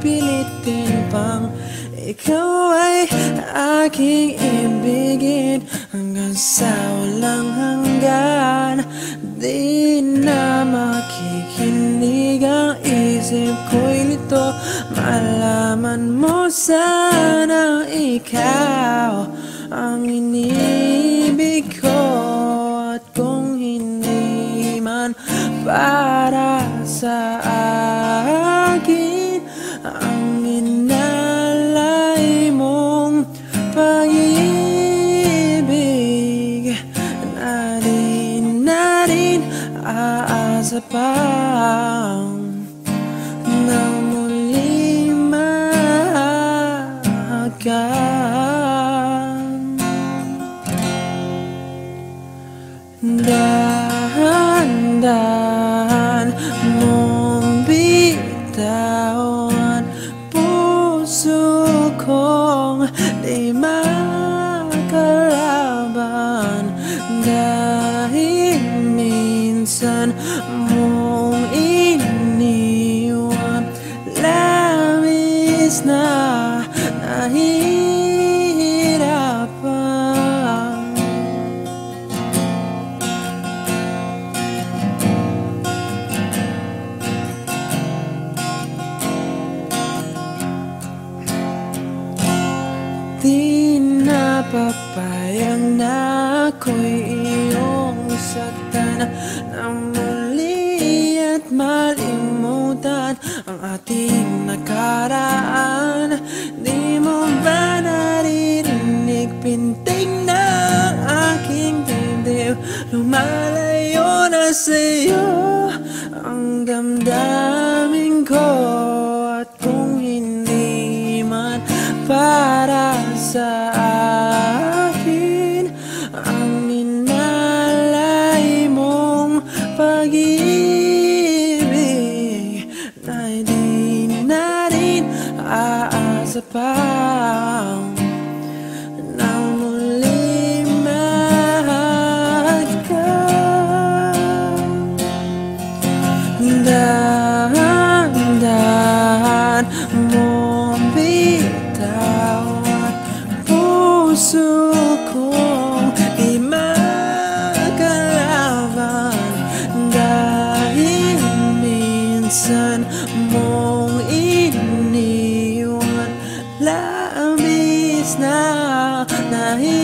pipilitin pang Ikaw ay aking ibigin? Hanggang sa walang hanggan Di na makikinig ang isip ko'y lito Malaman mo sana ikaw Ang inibig ko. At kung hindi man para sa akin aasa pang Na muli mahagan Dahan-dahan mong bitawan Puso kong di makalaban Dahil minsan mong iniwan. Labis na nahihirapan. Di na papayag na ako'y iyong saktan. Na muli at malimutan ang ating nakaraan. Di mo ba naririnig pintig ng aking dibdib Lumalayo na sa'yo ang damdamin ko. At kung hindi man para sa akin Ang inalay mong pag-ibig aasa pang Na muli mahagan Dahan-dahan mong Labis na nahihirapan